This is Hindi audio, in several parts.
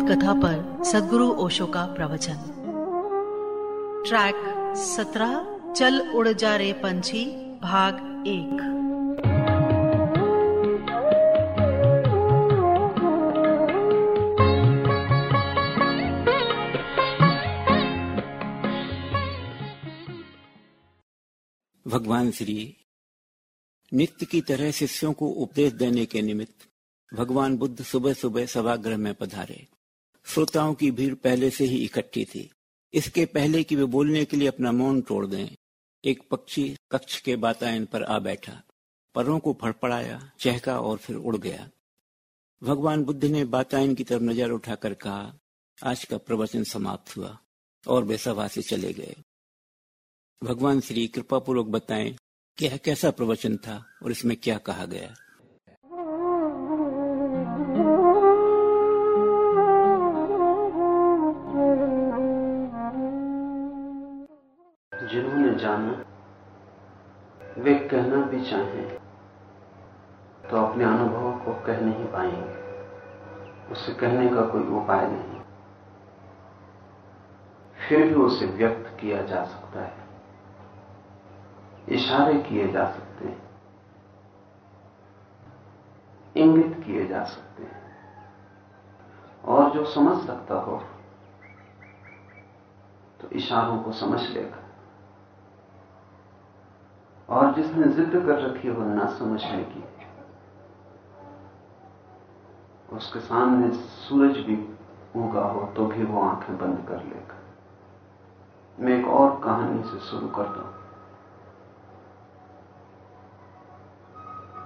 बोध कथा पर सदगुरु ओशो का प्रवचन। ट्रैक सत्रह, चल उड़ जा रे पंछी, भाग एक। भगवान श्री, नित्य की तरह शिष्यों को उपदेश देने के निमित्त भगवान बुद्ध सुबह सुबह सभागृह में पधारे। श्रोताओं की भीड़ पहले से ही इकट्ठी थी। इसके पहले कि वे बोलने के लिए अपना मौन तोड़ दें, एक पक्षी कक्ष के बातायन पर आ बैठा परों को फड़फड़ाया, चहका और फिर उड़ गया। भगवान बुद्ध ने बातायन की तरफ़ नज़र उठाकर कहा, आज का प्रवचन समाप्त हुआ और वे सभा से चले गए। भगवान श्री कृपा पूर्वक बताएँ कि यह कैसा प्रवचन था और इसमें क्या कहा गया? जिन्होंने जाना, वे कहना भी चाहें तो अपने अनुभव को कह नहीं पाएँगे। उसे कहने का कोई उपाय नहीं। फिर भी उसे व्यक्त किया जा सकता है। इशारे किए जा सकते हैं। इंगित किए जा सकते हैं। और जो समझ सकता हो तो इशारों को समझ लेगा। और जिसने जिद कर रखी हो ना समझने की, उसके सामने सूरज भी उगा हो तो भी वो आँखें बंद कर लेगा। मैं एक और कहानी से शुरू करता हूँ।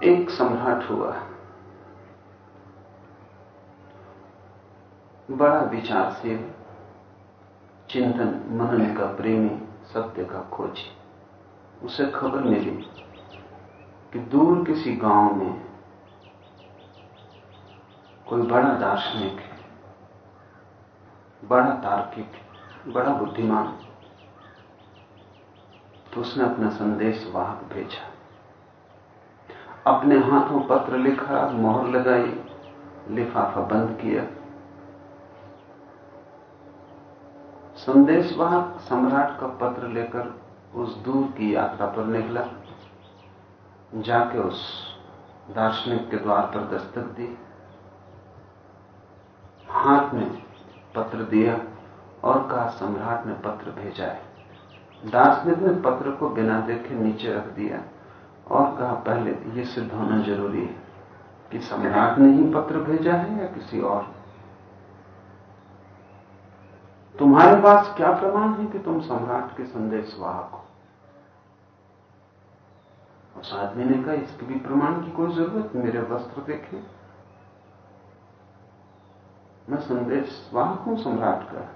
एक सम्राट हुआ। बड़ा विचारशील चिंतन, मनन का, प्रेमी, सत्य का खोजी। उसे खबर मिली कि दूर किसी गाँव में कोई बड़ा दार्शनिक है, बड़ा तार्किक बड़ा बुद्धिमान तो उसने अपना संदेश वाहक भेजा। अपने हाथों पत्र लिखा, मोहर लगाई, लिफाफा बंद किया। संदेशवाहक सम्राट का पत्र लेकर उस दूर की यात्रा पर निकला, जाके उस दार्शनिक के द्वार पर दस्तक दी, हाथ में पत्र दिया और कहा, सम्राट ने पत्र भेजा है। दार्शनिक ने पत्र को बिना देखे नीचे रख दिया और कहा, पहले ये सिद्ध होना ज़रूरी है कि सम्राट ने ही पत्र भेजा है या किसी और तुम्हारे पास क्या प्रमाण है कि तुम सम्राट के संदेश वाहक हो? आदमी ने कहा, इसके भी प्रमाण की कोई ज़रूरत मेरे वस्त्र देखे। मैं संदेश वाहक हूँ सम्राट का?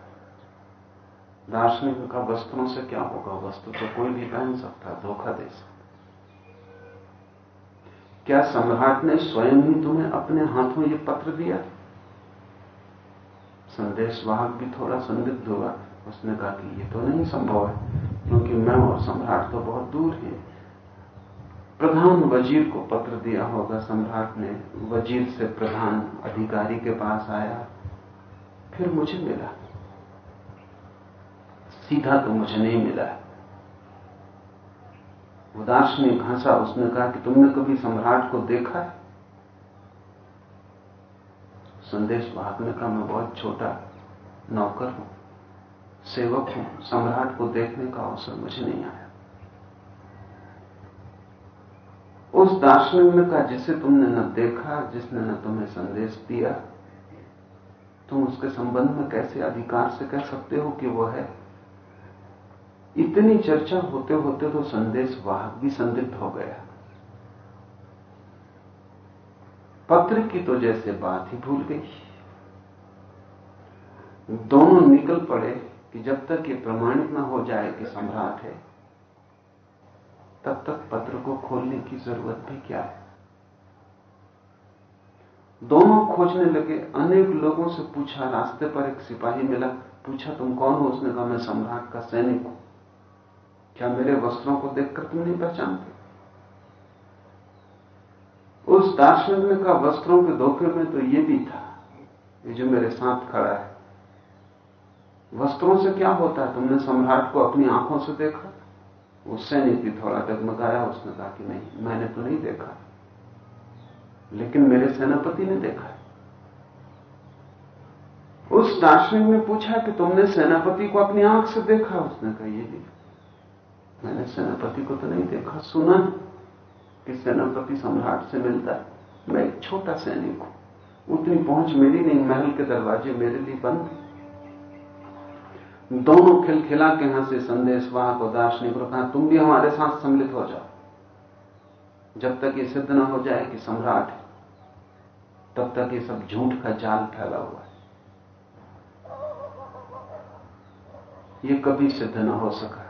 दार्शनिक का वस्त्रों से क्या होगा? वस्त्र तो कोई भी पहन सकता, धोखा दे सकता। क्या सम्राट ने स्वयं ही तुम्हें अपने हाथों ये पत्र दिया? संदेश वाहक भी थोड़ा संदिग्ध हुआ। उसने कहा कि ये तो नहीं संभव है, क्योंकि मैं और सम्राट तो बहुत दूर हैं। प्रधान वज़ीर को पत्र दिया होगा। सम्राट ने वज़ीर से प्रधान अधिकारी के पास आया। फिर मुझे मिला। सीधा तो मुझे नहीं मिला। उदास ने हंसा उसने कहा कि तुमने कभी सम्राट को देखा है? संदेश वाहक ने कहा मैं बहुत छोटा नौकर हूँ, सेवक हूँ। सम्राट को देखने का अवसर मुझे नहीं आया। उस दार्शनिक कहा जिसे तुमने न देखा, जिसने न तुम्हें संदेश दिया, तुम उसके संबंध में कैसे अधिकार से कह सकते हो कि वो है? इतनी चर्चा होते होते तो संदेश वाहक भी संदिग्ध हो गया। पत्र की तो जैसे बात ही भूल गई। दोनों निकल पड़े कि जब तक ये प्रमाणित ना हो जाए कि सम्राट है तब तक पत्र को खोलने की ज़रूरत भी क्या है? दोनों खोजने लगे, अनेक लोगों से पूछा, रास्ते पर एक सिपाही मिला, पूछा, तुम कौन हो? उसने कहा, मैं सम्राट का सैनिक हूँ। क्या मेरे वस्त्रों को देखकर तुम नहीं पहचानते? उस दार्शनिक ने कहा, वस्त्रों के धोखे में तो ये भी था, ये जो मेरे साथ खड़ा है। वस्त्रों से क्या होता है? तुमने सम्राट को अपनी आँखों से देखा? उस सैनिक भी थोड़ा डगमगाया, उसने कहा कि नहीं, मैंने तो नहीं देखा। लेकिन मेरे सेनापति ने देखा उस दार्शनिक ने पूछा कि तुमने सेनापति को अपनी आँख से देखा? उसने कहा, ये भी मैंने सेनापति को तो नहीं देखा। सुना कि सेनापति सम्राट से मिलता है। मैं एक छोटा सैनिक हूँ। उतनी पहुँच मेरी नहीं। महल के दरवाजे मेरे लिए बंद दोनों खिलखिला के हंसे संदेश वाह को दार्शनिक को कहा, तुम भी हमारे साथ सम्मिलित हो जाओ। जब तक ये सिद्ध न हो जाए कि सम्राट है, तब तक ये सब झूठ का जाल फैला हुआ है। ये कभी सिद्ध न हो सका,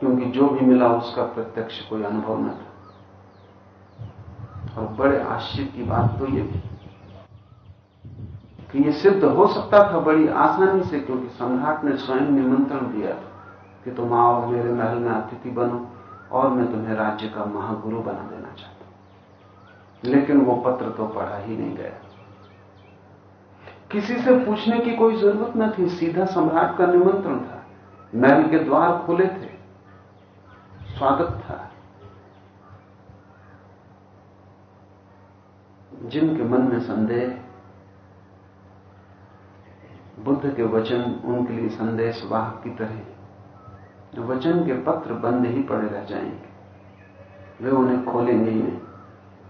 क्योंकि जो भी मिला उसका प्रत्यक्ष कोई अनुभव न था। और बड़े आश्चर्य की बात तो ये थी कि ये सिद्ध हो सकता था बड़ी आसानी से, क्योंकि सम्राट ने स्वयं निमंत्रण दिया कि तुम आओ, मेरे महल में अतिथि बनो और मैं तुम्हें राज्य का महागुरु बना देना चाहता लेकिन वो पत्र तो पढ़ा ही नहीं गया। किसी से पूछने की कोई ज़रूरत न थी, सीधा सम्राट का निमंत्रण था। महल के द्वार खुले थे। स्वागत था। जिनके मन में संदेह बुद्ध के वचन उनके लिए संदेश वाहक की तरह वचन के पत्र बंद ही पड़े रह जाएँगे। वे उन्हें खोलेंगे ही नहीं,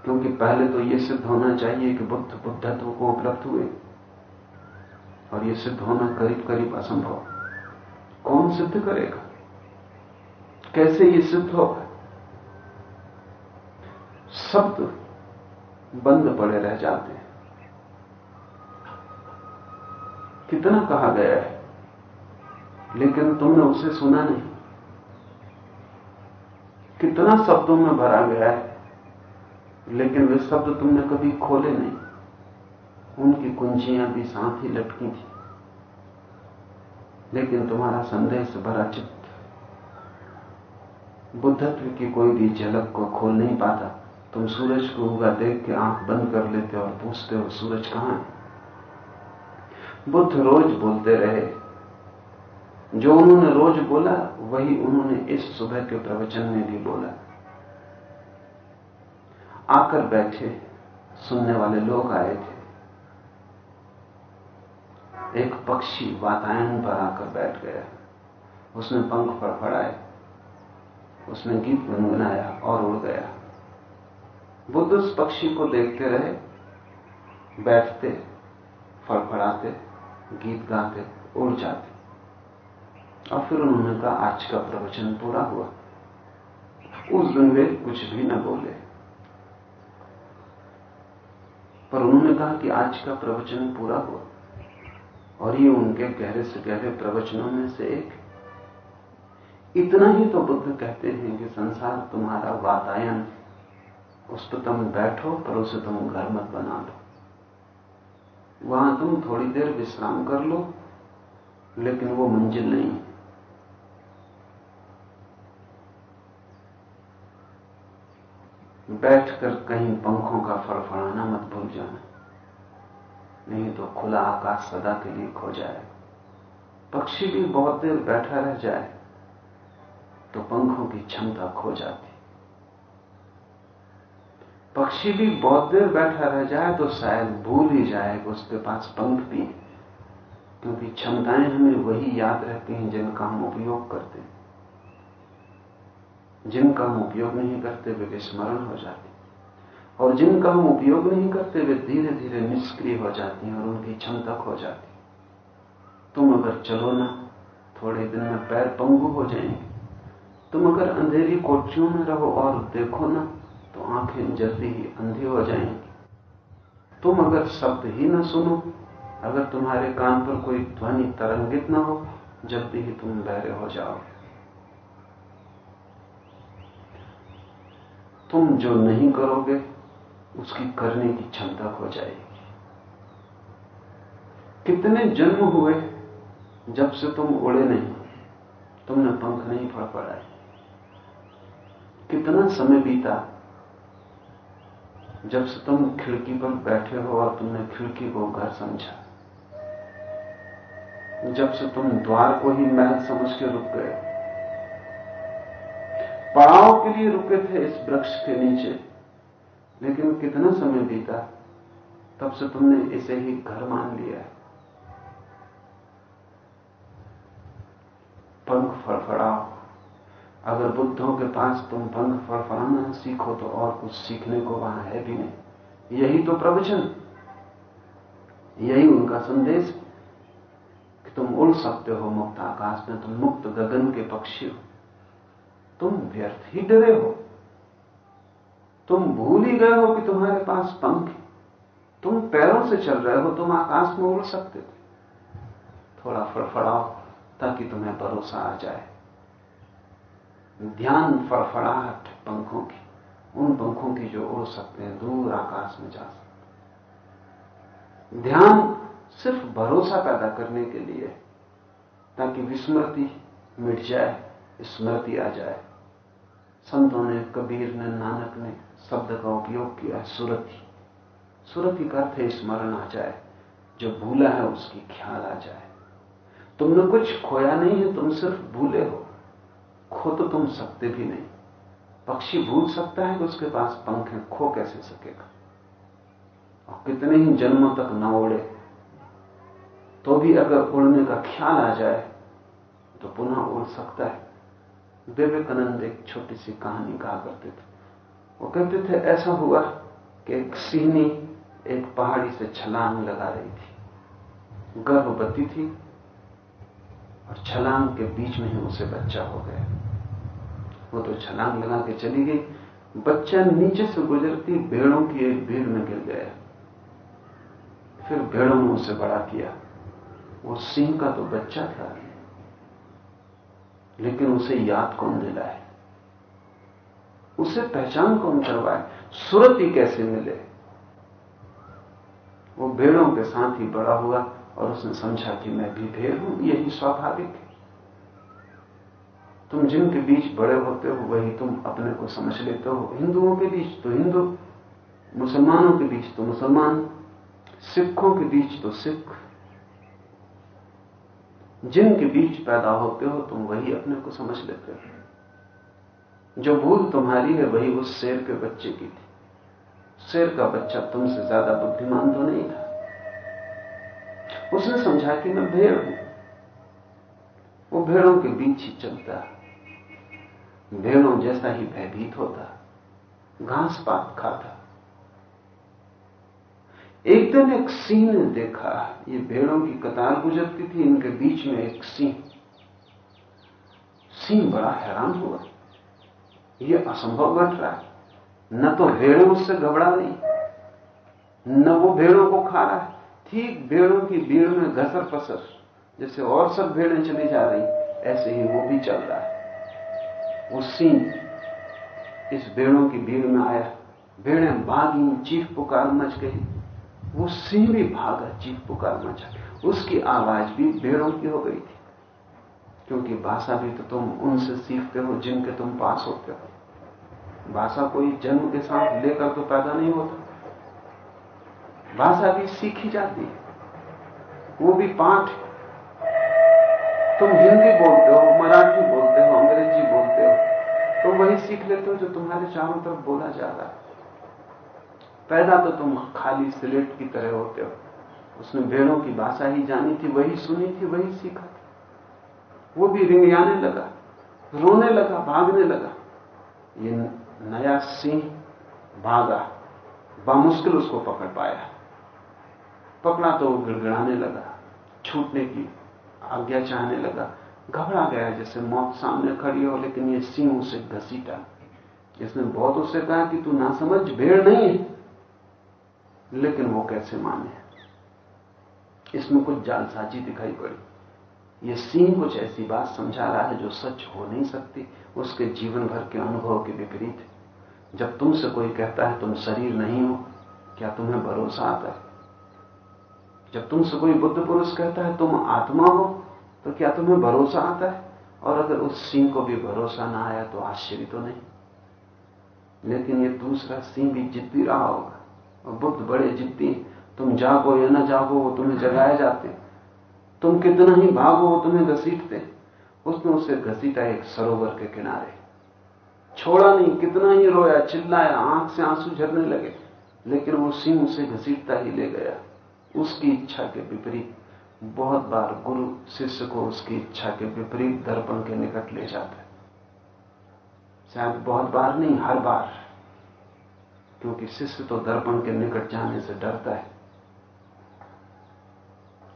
क्योंकि पहले तो यह सिद्ध होना चाहिए कि बुद्ध बुद्धत्व को उपलब्ध हुए। और यह सिद्ध होना करीब करीब असंभव कौन सिद्ध करेगा? कैसे ये सिद्ध होगा? शब्द बंद पड़े रह जाते हैं। कितना कहा गया है? लेकिन तुमने उसे सुना नहीं। कितना शब्दों में भरा गया है? लेकिन वे शब्द तुमने कभी खोले नहीं। उनकी कुंजियाँ भी साथ ही लटकी थी। लेकिन तुम्हारा संदेश भरा चित्त। बुद्धत्व की कोई भी झलक को खोल नहीं पाता। तुम सूरज को उगा देख के आँख बंद कर लेते और पूछते हो, सूरज कहाँ है? बुद्ध रोज बोलते रहे। जो उन्होंने रोज बोला, वही उन्होंने इस सुबह के प्रवचन में भी बोला। आकर बैठे, सुनने वाले लोग आए थे। एक पक्षी वातायन पर आकर बैठ गया। उसने पंख फड़फड़ाए उसने गीत गुनगुनाया और उड़ गया। बुद्ध उस पक्षी को देखते रहे, बैठते, फड़फड़ाते। गीत गाते, उड़ जाते। और फिर उन्होंने कहा, आज का प्रवचन पूरा हुआ। उस दिन वे कुछ भी न बोले। पर उन्होंने कहा कि आज का प्रवचन पूरा हुआ। और ये उनके गहरे से गहरे प्रवचनों में से एक इतना ही तो बुद्ध कहते हैं कि संसार तुम्हारा वातायन, उस पर तुम बैठो, पर उसे तुम घर मत बना लो वहाँ तुम थोड़ी देर विश्राम कर लो, लेकिन वो मंजिल नहीं। बैठकर कहीं पंखों का फड़फड़ाना मत भूल जाना। नहीं तो खुला आकाश सदा के लिए खो जाए। पक्षी भी बहुत देर बैठा रह जाए तो पंखों की क्षमता खो जाती। पक्षी भी बहुत देर बैठा रह जाए तो शायद भूल ही जाए कि उसके पास पंख भी है। क्योंकि क्षमताएँ हमें वही याद रहती हैं जिनका हम उपयोग करते हैं। जिनका हम उपयोग नहीं करते, वे विस्मरण हो जाते और जिनका हम उपयोग नहीं करते, वे धीरे धीरे निष्क्रिय हो जाती हैं और उनकी क्षमता खो जाती तुम अगर चलो ना, थोड़े दिन में पैर पंगु हो जाएँगे। तुम अगर अंधेरी कोठियों में रहो और देखो ना तो आँखें जल्दी ही अंधी हो जाएँगी। तुम अगर शब्द ही ना सुनो, अगर तुम्हारे कान पर कोई ध्वनि तरंगित ना हो जल्दी ही तुम बहरे हो जाओ तुम जो नहीं करोगे, उसकी करने की क्षमता हो जाएगी। कितने जन्म हुए जब से तुम उड़े नहीं, तुमने पंख नहीं फड़फड़ाए। कितना समय बीता जब से तुम खिड़की पर बैठे हो और तुमने खिड़की को घर समझा, जब से तुम द्वार को ही महल समझ के रुक गए, पड़ाव के लिए रुके थे इस वृक्ष के नीचे, लेकिन कितना समय बीता, तब से तुमने इसे ही घर मान लिया है। पंख फड़फड़ाओ अगर बुद्धों के पास तुम पंख फड़फड़ाना सीखो तो और कुछ सीखने को वहाँ है भी नहीं। यही तो प्रवचन। यही उनका संदेश। कि तुम उड़ सकते हो मुक्त आकाश में, तुम मुक्त गगन के पक्षी हो। तुम व्यर्थ ही डरे हो। तुम भूल ही गए हो कि तुम्हारे पास पंख तुम पैरों से चल रहे हो, तुम आकाश में उड़ सकते थे। थोड़ा फड़फड़ाओ, ताकि तुम्हें भरोसा आ जाए। ध्यान फड़फड़ाहट पंखों की, उन पंखों की जो उड़ सकते हैं, दूर आकाश में जा सकते ध्यान सिर्फ़ भरोसा पैदा करने के लिए ताकि विस्मृति मिट जाए, स्मृति आ जाए। संतों ने, कबीर ने, नानक ने शब्द का उपयोग किया सुरति। सुरति का अर्थ स्मरण आ जाए, जो भूला है उसकी ख्याल आ जाए। तुमने कुछ खोया नहीं है, तुम सिर्फ़ भूले हो। खो तो तुम सकते भी नहीं। पक्षी भूल सकता है कि उसके पास पंख है, खो कैसे सकेगा? और कितने ही जन्मों तक न उड़े। तो भी अगर उड़ने का ख्याल आ जाए तो पुनः उड़ सकता है। विवेकानंद एक छोटी सी कहानी कहा करते थे। वो कहते थे, ऐसा हुआ कि एक सिहनी एक पहाड़ी से छलांग लगा रही थी। गर्भवती थी और छलांग के बीच में ही उसे बच्चा हो गया। वो तो छलांग लगा के चली गई। बच्चा नीचे से गुजरती भेड़ों की एक भीड़ में गिर गया। फिर भेड़ों ने उसे बड़ा किया। वो सिंह का तो बच्चा था। लेकिन उसे याद कौन दिलाए? उसे पहचान कौन करवाए? सुरति कैसे मिले? वो भेड़ों के साथ ही बड़ा हुआ। और उसने समझा कि मैं भी भेड़ हूँ, यही स्वाभाविक है। तुम जिनके बीच बड़े होते हो, वही तुम अपने को समझ लेते हो। हिंदुओं के बीच तो हिंदू, मुसलमानों के बीच तो मुसलमान, सिखों के बीच तो सिख। जिनके बीच पैदा होते हो, तुम वही अपने को समझ लेते हो। जो भूल तुम्हारी है, वही उस शेर के बच्चे की थी। शेर का बच्चा तुमसे ज़्यादा बुद्धिमान तो नहीं था। उसने समझा कि मैं भेड़ हूँ। वो भेड़ों के बीच ही चलता। भेड़ों जैसा ही भयभीत होता। घास पात खाता। एक दिन एक सिंह ने देखा, ये भेड़ों की कतार गुजरती थी, इनके बीच में एक सिंह। सिंह बड़ा हैरान हुआ। ये असंभव घट रहा है। न तो भेड़ें उससे घबरा रही, न वो भेड़ों को खा रहा है। ठीक भेड़ों की भीड़ में घसर पसर, जैसे और सब भेड़ें चली जा रही, ऐसे ही वो भी चल रहा है। वो सिंह इस भेड़ों की भीड़ में आया। भेड़ें भागी, चीख पुकार मच गई। वो सिंह भी भागा, चीख पुकार मचा उसकी आवाज़ भी भेड़ों की हो गई थी। क्योंकि भाषा भी तो तुम उनसे सीखते हो, जिनके तुम पास होते हो। भाषा कोई जन्म के साथ लेकर तो पैदा नहीं होता। भाषा भी सीखी जाती है। वो भी पाठ तुम हिंदी बोलते हो, मराठी बोलते हो, अंग्रेज़ी बोलते हो तो वही सीख लेते हो जो तुम्हारे चारों तरफ़ बोला जा रहा है। पैदा तो तुम खाली स्लेट की तरह होते हो। उसने भेड़ों की भाषा ही जानी थी, वही सुनी थी, वही सीखा वो भी रिंगयाने लगा, रोने लगा, भागने लगा। ये नया सिंह भागा, बामुश्किल उसको पकड़ पाया। पकड़ा तो वो गिड़गिड़ाने लगा, छूटने की आज्ञा चाहने लगा, घबरा गया जैसे मौत सामने खड़ी हो, लेकिन ये सिंह उसे घसीटा। इसने बहुत उससे कहा कि तू ना समझ भेड़ नहीं है। लेकिन वो कैसे माने? इसमें कुछ जालसाजी दिखाई पड़ी। ये सिंह कुछ ऐसी बात समझा रहा है जो सच हो नहीं सकती। उसके जीवन भर के अनुभव के विपरीत। जब तुमसे कोई कहता है, तुम शरीर नहीं हो, क्या तुम्हें भरोसा आता है? जब तुमसे कोई बुद्ध पुरुष कहता है, तुम आत्मा हो तो क्या तुम्हें भरोसा आता है? और अगर उस सिंह को भी भरोसा ना आया तो आश्चर्य तो नहीं। लेकिन ये दूसरा सिंह भी जिद्दी रहा होगा। और बुद्ध बड़े जिद्दी तुम जागो या ना जागो, वो तुम्हें जगाए जाते तुम कितना ही भागो, वो तुम्हें घसीटते उसने उसे घसीटा एक सरोवर के किनारे। छोड़ा नहीं, कितना ही रोया, चिल्लाया, आँख से आँसू झरने लगे। लेकिन वो सिंह उसे घसीटता ही ले गया। उसकी इच्छा के विपरीत। बहुत बार गुरु, शिष्य को उसकी इच्छा के विपरीत दर्पण के निकट ले जाता है। शायद बहुत बार नहीं, हर बार। क्योंकि शिष्य तो दर्पण के निकट जाने से डरता है।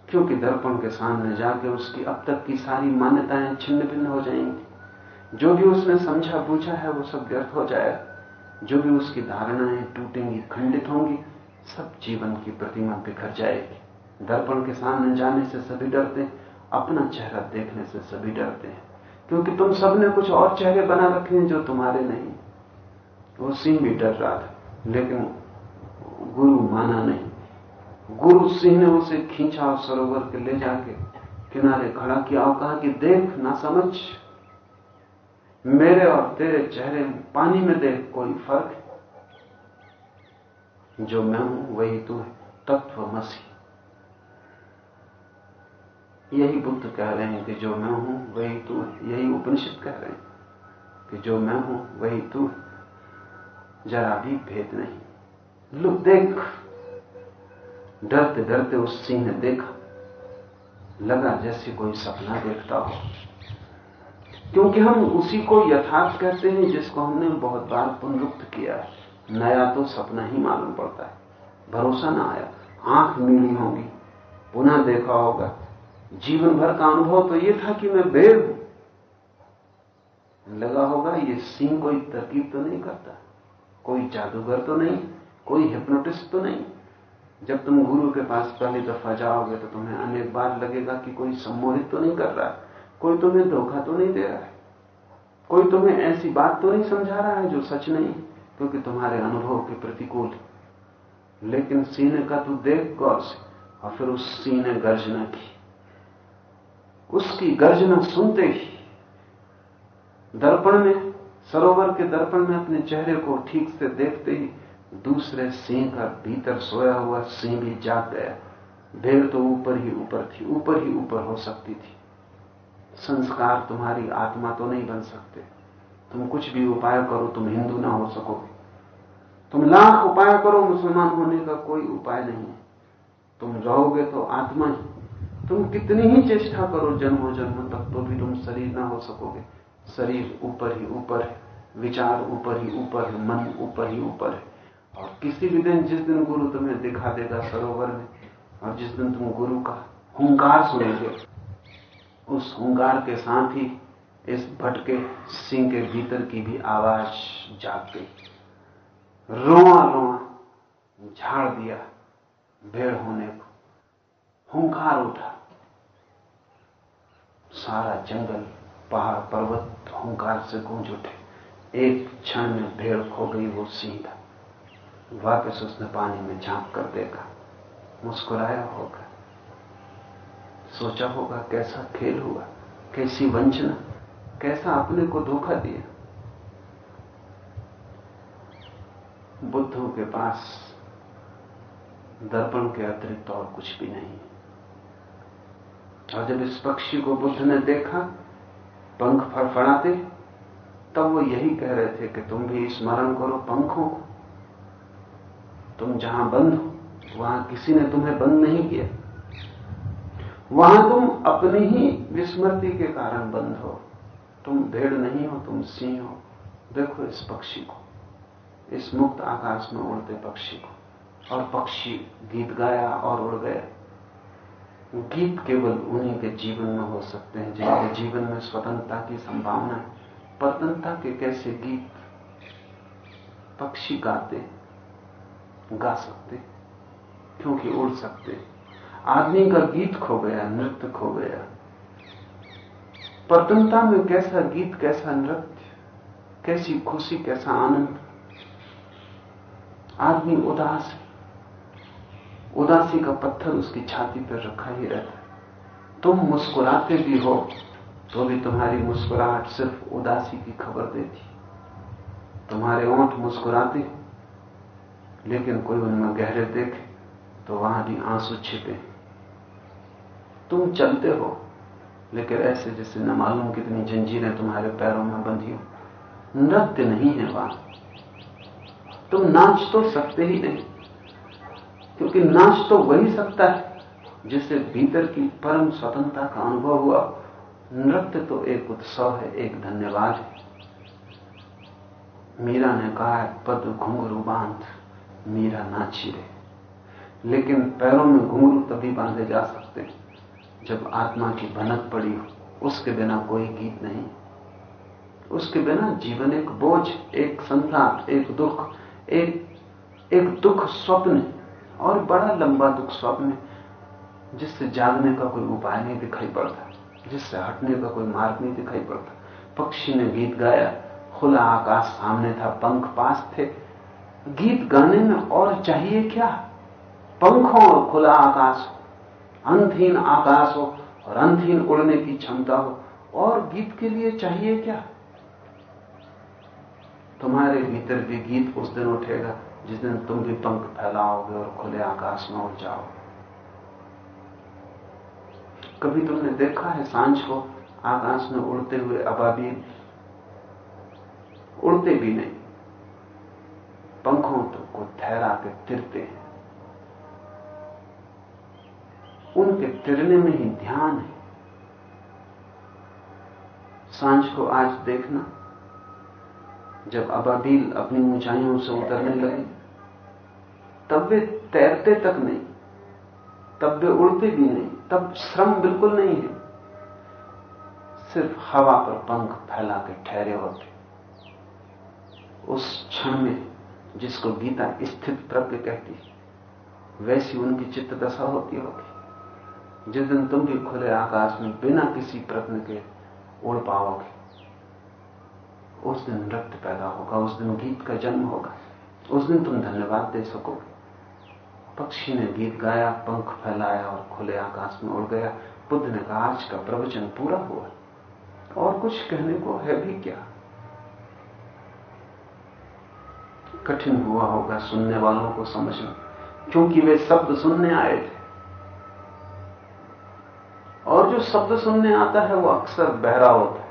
क्योंकि दर्पण के सामने जाके उसकी अब तक की सारी मान्यताएँ छिन्न भिन्न हो जाएँगी। जो भी उसने समझा पूछा है, वो सब व्यर्थ हो जाएगा। जो भी उसकी धारणाएँ टूटेंगी, खंडित होंगी सब जीवन की प्रतिमा बिखर जाएगी। दर्पण के सामने जाने से सभी डरते हैं, अपना चेहरा देखने से सभी डरते हैं। क्योंकि तुम सबने कुछ और चेहरे बना रखे हैं जो तुम्हारे नहीं। वो सिंह भी डर रहा था, लेकिन गुरु माना नहीं। गुरु सिंह ने उसे खींचा और सरोवर के ले जाके किनारे खड़ा किया और कहा कि देख ना समझ। मेरे और तेरे चेहरे पानी में देख कोई फ़र्क है जो मैं हूँ, वही तू है। तत्व मसी। यही बुद्ध कह रहे हैं कि जो मैं हूँ, वही तू है। यही उपनिषद कह रहे हैं कि जो मैं हूँ, वही तू है। जरा भी भेद नहीं। लुक, देख। डरते डरते उस सिंह ने देखा। लगा जैसे कोई सपना देखता हो। क्योंकि हम उसी को यथार्थ कहते हैं जिसको हमने बहुत बार पुनरुक्त किया है। नया तो सपना ही मालूम पड़ता है। भरोसा ना आया। आँख मीली होगी। पुनः देखा होगा। जीवन भर का अनुभव तो ये था कि मैं बेर हूँ। लगा होगा, ये सिंह कोई तरकीब तो नहीं करता। कोई जादूगर तो नहीं, कोई हिप्नोटिस्ट तो नहीं। जब तुम गुरु के पास पहली दफ़ा जाओगे तो तुम्हें अनेक बार लगेगा कि कोई सम्मोहित तो नहीं कर रहा है। कोई तुम्हें धोखा तो नहीं दे रहा है। कोई तुम्हें ऐसी बात तो नहीं समझा रहा है जो सच नहीं क्योंकि तुम्हारे अनुभव के प्रतिकूल लेकिन सीने का तू देख गौर से, और फिर उस सीने गर्जना की। उसकी गर्जना सुनते ही, दर्पण में, सरोवर के दर्पण में अपने चेहरे को ठीक से देखते ही, दूसरे सिंह का भीतर सोया हुआ सिंह भी जाग गया। भेड़ तो ऊपर ही ऊपर थी, ऊपर ही ऊपर हो सकती थी। संस्कार तुम्हारी आत्मा तो नहीं बन सकते। तुम कुछ भी उपाय करो, तुम हिंदू ना हो सकोगे। तुम लाख उपाय करो, मुसलमान होने का कोई उपाय नहीं है। तुम रहोगे तो आत्मा ही। तुम कितनी ही चेष्टा करो, जन्मों जन्म तक तो भी तुम शरीर ना हो सकोगे। शरीर ऊपर ही ऊपर है, विचार ऊपर ही ऊपर है, मन ऊपर ही ऊपर है। और किसी भी दिन, जिस दिन गुरु तुम्हें दिखा देगा सरोवर में, और जिस दिन तुम गुरु का हुंकार सुनेंगे, उस हुंकार के साथ ही इस भटके सिंह के भीतर की भी आवाज़ जाग गई रोआ रोआ झाड़ दिया भेड़ होने को। हुंकार उठा। सारा जंगल, पहाड़, पर्वत हुंकार से गूंज उठे। एक क्षण में भेड़ खो गई वो सिंह। था वापस उसने पानी में झाँक कर देखा। मुस्कुराया होगा। सोचा होगा कैसा खेल हुआ, कैसी वंचना। कैसा अपने को धोखा दिया? बुद्धों के पास, दर्पण के अतिरिक्त और कुछ भी नहीं। और जब इस पक्षी को बुद्ध ने देखा, पंख फड़फड़ाते, तब वो यही कह रहे थे कि तुम भी स्मरण करो पंखों को। तुम जहाँ बंद हो, वहाँ किसी ने तुम्हें बंद नहीं किया। वहाँ तुम अपनी ही विस्मृति के कारण बंद हो। तुम भेड़ नहीं हो, तुम सिंह हो। देखो इस पक्षी को। इस मुक्त आकाश में उड़ते पक्षी को। और पक्षी गीत गाया और उड़ गया गीत केवल उन्हीं के जीवन में हो सकते हैं, जिनके जीवन में स्वतंत्रता की संभावना है। परतंत्रता के कैसे गीत पक्षी गाते गा सकते क्योंकि उड़ सकते आदमी का गीत खो गया, नृत्य खो गया। परतंत्रता में कैसा गीत, कैसा नृत्य, कैसी खुशी, कैसा आनंद। आदमी उदास उदासी का पत्थर उसकी छाती पर रखा ही रहता तुम मुस्कुराते भी हो तो भी तुम्हारी मुस्कुराहट सिर्फ़ उदासी की खबर देती तुम्हारे ओंठ मुस्कुराते लेकिन कोई उनमें गहरे देखे तो वहाँ भी आँसू छिपे तुम चलते हो लेकिन ऐसे जैसे न मालूम कितनी जंजीरें तुम्हारे पैरों में बंधी हो। नृत्य नहीं है वहाँ। तुम नाच तो सकते ही नहीं, क्योंकि नाच तो वही सकता है जिससे भीतर की परम स्वतंत्रता का अनुभव हुआ। नृत्य तो एक उत्सव है, एक धन्यवाद है। मीरा ने कहा है पद घुंघरू बाँध, मीरा नाची रहे लेकिन पैरों में घुंघरू तभी बांधे जा सकते हैं। जब आत्मा की भनक पड़ी उसके बिना कोई गीत नहीं। उसके बिना जीवन एक बोझ, एक संसार, एक दुख, एक एक दुख स्वप्न और बड़ा लंबा दुख स्वप्न, जिससे जागने का कोई उपाय नहीं दिखाई पड़ता, जिससे हटने का कोई मार्ग नहीं दिखाई पड़ता। पक्षी ने गीत गाया, खुला आकाश सामने था, पंख पास थे। गीत गाने में और चाहिए क्या? पंखों और खुला आकाश। हो अंतहीन आकाश हो और अंतहीन उड़ने की क्षमता हो, और गीत के लिए चाहिए क्या? तुम्हारे भीतर भी गीत उस दिन उठेगा, जिस दिन तुम भी पंख फैलाओगे और खुले आकाश में उड़ जाओ कभी तुमने देखा है साँझ को आकाश में उड़ते हुए अबाबील? उड़ते भी नहीं। पंखों तो को ठहरा के तिरते हैं। उनके तिरने में ही ध्यान है। साँझ को आज देखना, जब अबाबील अपनी ऊंचाइयों से उतरने लगे, तब वे तैरते तक नहीं, तब वे उड़ते भी नहीं, तब श्रम बिल्कुल नहीं है। सिर्फ़ हवा पर पंख फैला के ठहरे होते। उस क्षण में जिसको गीता स्थित प्रज्ञ कहती है, वैसी उनकी चित्त दशा होती होगी। जिस दिन तुम भी खुले आकाश में बिना किसी प्रश्न के उड़ पाओगे, उस दिन नृत्य पैदा होगा, उस दिन गीत का जन्म होगा, उस दिन तुम धन्यवाद दे सकोगे। पक्षी ने गीत गाया, पंख फैलाया और खुले आकाश में उड़ गया। बुद्ध ने कहा, आज का प्रवचन पूरा हुआ। और कुछ कहने को है भी क्या? कठिन हुआ होगा सुनने वालों को समझना, क्योंकि वे शब्द सुनने आए थे। शब्द सुनने आता है, वो अक्सर बहरा होता है।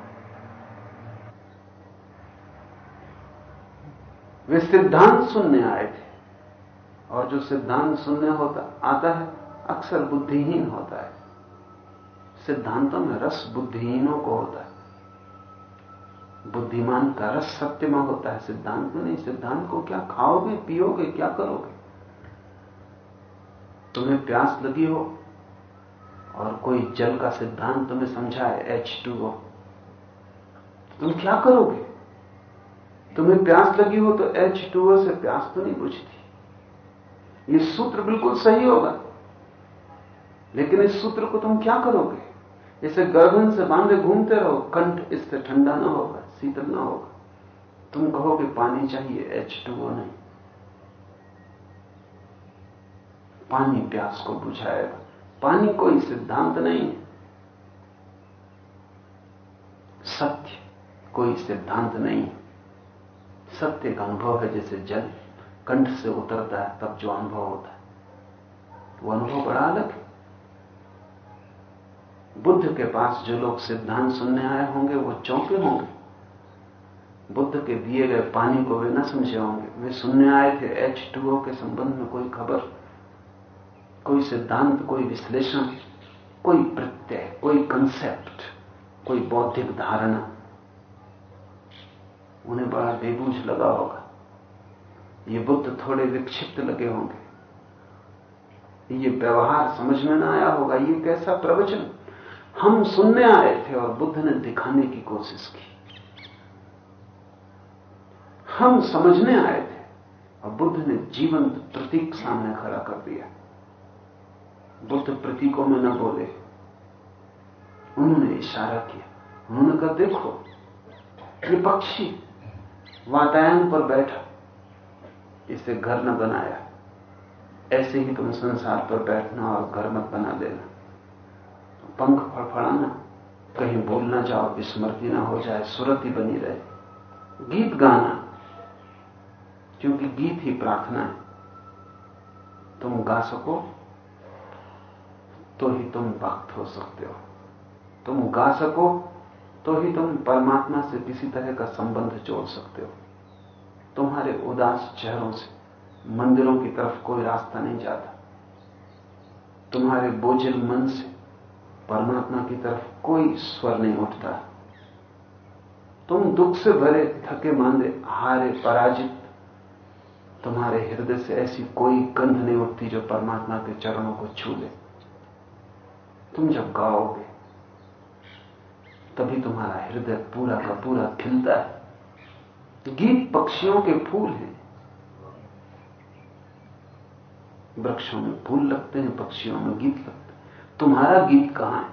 वे सिद्धांत सुनने आए थे, और जो सिद्धांत सुनने होता, आता है, अक्सर बुद्धिहीन होता है। सिद्धांतों में रस बुद्धिहीनों को होता है। बुद्धिमान का रस सत्य में होता है। सिद्धांत में नहीं, सिद्धांत को क्या खाओगे, पियोगे, क्या करोगे? तुम्हें प्यास लगी हो और कोई जल का सिद्धांत तुम्हें समझाए एच टू ओ तुम क्या करोगे? तुम्हें प्यास लगी हो तो एच टू ओ से प्यास तो नहीं बुझती। ये सूत्र बिल्कुल सही होगा। लेकिन इस सूत्र को तुम क्या करोगे? इसे गर्दन से बांधे घूमते रहो। कंठ इससे ठंडा ना होगा, शीतल ना होगा। तुम कहोगे, पानी चाहिए एच टू ओ नहीं। पानी प्यास को बुझाएगा। पानी कोई सिद्धांत नहीं है। सत्य कोई सिद्धांत नहीं सत्य का अनुभव है जैसे जल कंठ से उतरता है, तब जो अनुभव होता है। वो अनुभव बड़ा अलग है। बुद्ध के पास जो लोग सिद्धांत सुनने आए होंगे, वो चौंके होंगे। बुद्ध के दिए गए पानी को वे न समझे होंगे। वे सुनने आए थे एच के संबंध में कोई खबर? कोई सिद्धांत, कोई विश्लेषण, कोई प्रत्यय, कोई कंसेप्ट कोई बौद्धिक धारणा, उन्हें बड़ा बेबूझ लगा होगा। ये बुद्ध थोड़े विक्षिप्त लगे होंगे। ये व्यवहार समझ में ना आया होगा, ये कैसा प्रवचन। हम सुनने आए थे और बुद्ध ने दिखाने की कोशिश की। हम समझने आए थे और बुद्ध ने जीवंत प्रतीक सामने खड़ा कर दिया। बुद्ध प्रतीकों में न बोले। उन्होंने इशारा किया। उन्होंने कहा, देखो ये पक्षी वातायन पर बैठा। इसे घर न बनाया। ऐसे ही तुम संसार पर बैठना और घर मत बना देना। पंख फड़फड़ाना, कहीं भूल ना जाओ, विस्मृति ना हो जाए, सुरत ही बनी रहे। गीत गाना, क्योंकि गीत ही प्रार्थना है। तुम गा सको तो ही तुम भक्त हो सकते हो। तुम गा सको तो ही तुम परमात्मा से किसी तरह का संबंध जोड़ सकते हो। तुम्हारे उदास चेहरों से मंदिरों की तरफ़ कोई रास्ता नहीं जाता। तुम्हारे बोझिल मन से परमात्मा की तरफ़ कोई स्वर नहीं उठता। तुम दुख से भरे, थके मांदे, हारे, पराजित, तुम्हारे हृदय से ऐसी कोई गंध नहीं उठती जो परमात्मा के चरणों को छू ले। तुम जब गाओगे, तभी तुम्हारा हृदय पूरा का पूरा खिलता है। गीत पक्षियों के फूल हैं। वृक्षों में फूल लगते हैं, पक्षियों में गीत लगते हैं। तुम्हारा गीत कहाँ है?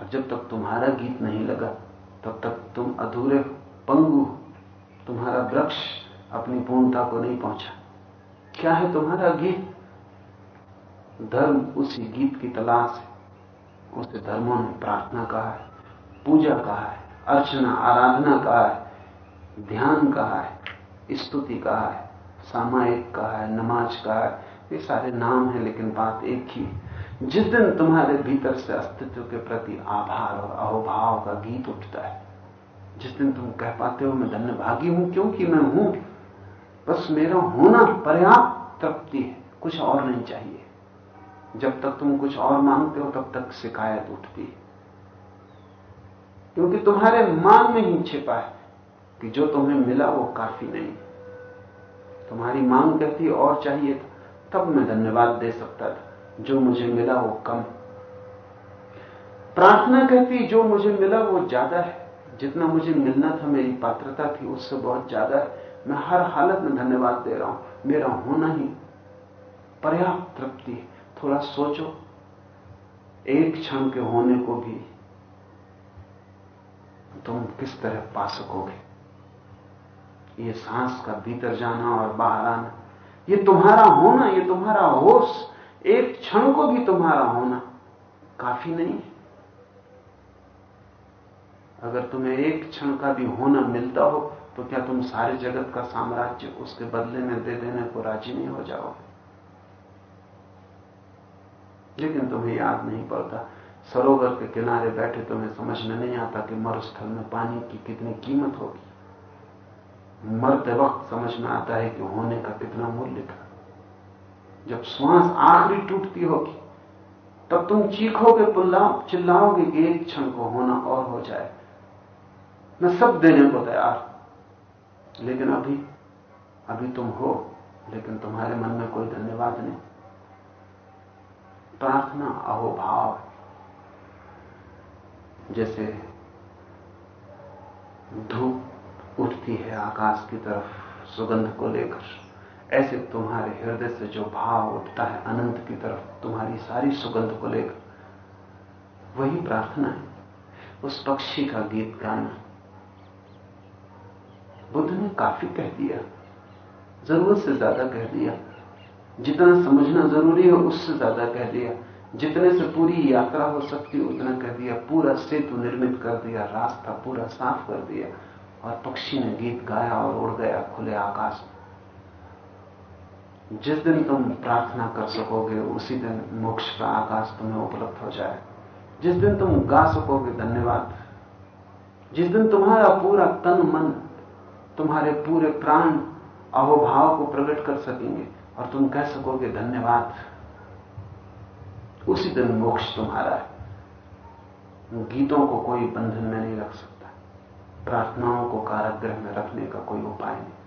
और जब तक तुम्हारा गीत नहीं लगा, तब तक तुम अधूरे पंगु तुम्हारा वृक्ष अपनी पूर्णता को नहीं पहुँचा। क्या है तुम्हारा गीत? धर्म उसी गीत की तलाश है। उसे धर्मों ने प्रार्थना कहा है, पूजा कहा है, अर्चना, आराधना कहा है, ध्यान कहा है, स्तुति कहा है, सामायिक कहा है, नमाज़ कहा है। ये सारे नाम हैं, लेकिन बात एक ही जिस दिन तुम्हारे भीतर से अस्तित्व के प्रति आभार और अहोभाव का गीत उठता है, जिस दिन तुम कह पाते हो, मैं धन्यभागी हूँ, क्योंकि मैं हूँ बस मेरा होना पर्याप्त तृप्ति है। कुछ और नहीं चाहिए। जब तक तुम कुछ और मांगते हो, तब तक शिकायत उठती है। क्योंकि तुम्हारे मांग में ही छिपा है कि जो तुम्हें मिला वो काफ़ी नहीं। तुम्हारी मांग कहती और चाहिए था, तब मैं धन्यवाद दे सकता था। जो मुझे मिला वो कम। प्रार्थना कहती, जो मुझे मिला वो ज़्यादा है। जितना मुझे मिलना था, मेरी पात्रता थी, उससे बहुत ज़्यादा है। मैं हर हालत में धन्यवाद दे रहा हूँ। मेरा होना ही पर्याप्त तृप्ति है। थोड़ा सोचो, एक क्षण के होने को भी तुम किस तरह पा सकोगे? ये सांस का भीतर जाना और बाहर आना, ये तुम्हारा होना, ये तुम्हारा होश, एक क्षण को भी तुम्हारा होना काफ़ी नहीं है। अगर तुम्हें एक क्षण का भी होना मिलता हो तो क्या तुम सारे जगत का साम्राज्य उसके बदले में दे देने को राज़ी नहीं हो जाओगे? लेकिन तुम्हें याद नहीं पड़ता। सरोवर के किनारे बैठे तुम्हें समझ में नहीं आता कि मरुस्थल में पानी की कितनी कीमत होगी। मरते वक्त समझ में आता है कि होने का कितना मूल्य था। जब श्वास आखिरी टूटती होगी, तब तुम चीखोगे चिल्लाओगे कि एक क्षण को होना और हो जाए। मैं सब देने को तैयार। लेकिन अभी अभी तुम हो, लेकिन तुम्हारे मन में कोई धन्यवाद नहीं। प्रार्थना अहोभाव है। जैसे धूप उठती है आकाश की तरफ़ सुगंध को लेकर, ऐसे तुम्हारे हृदय से जो भाव उठता है अनंत की तरफ़, तुम्हारी सारी सुगंध को लेकर, वही प्रार्थना है। उस पक्षी का गीत गाना। बुद्ध ने काफ़ी कह दिया, ज़रूरत से ज़्यादा कह दिया। जितना समझना ज़रूरी है, उससे ज़्यादा कह दिया। जितने से पूरी यात्रा हो सकती, उतना कह दिया। पूरा सेतु निर्मित कर दिया, रास्ता पूरा साफ़ कर दिया और पक्षी ने गीत गाया और उड़ गया खुले आकाश। जिस दिन तुम प्रार्थना कर सकोगे, उसी दिन मोक्ष का आकाश तुम्हें उपलब्ध हो जाए। जिस दिन तुम गा सकोगे, धन्यवाद। जिस दिन तुम्हारा पूरा तन मन, तुम्हारे पूरे प्राण, अहोभाव को प्रकट कर सकेंगे और तुम कह सकोगे धन्यवाद। उसी दिन मोक्ष तुम्हारा है। गीतों को कोई बंधन में नहीं रख सकता। प्रार्थनाओं को काराग्रह में रखने का कोई उपाय नहीं।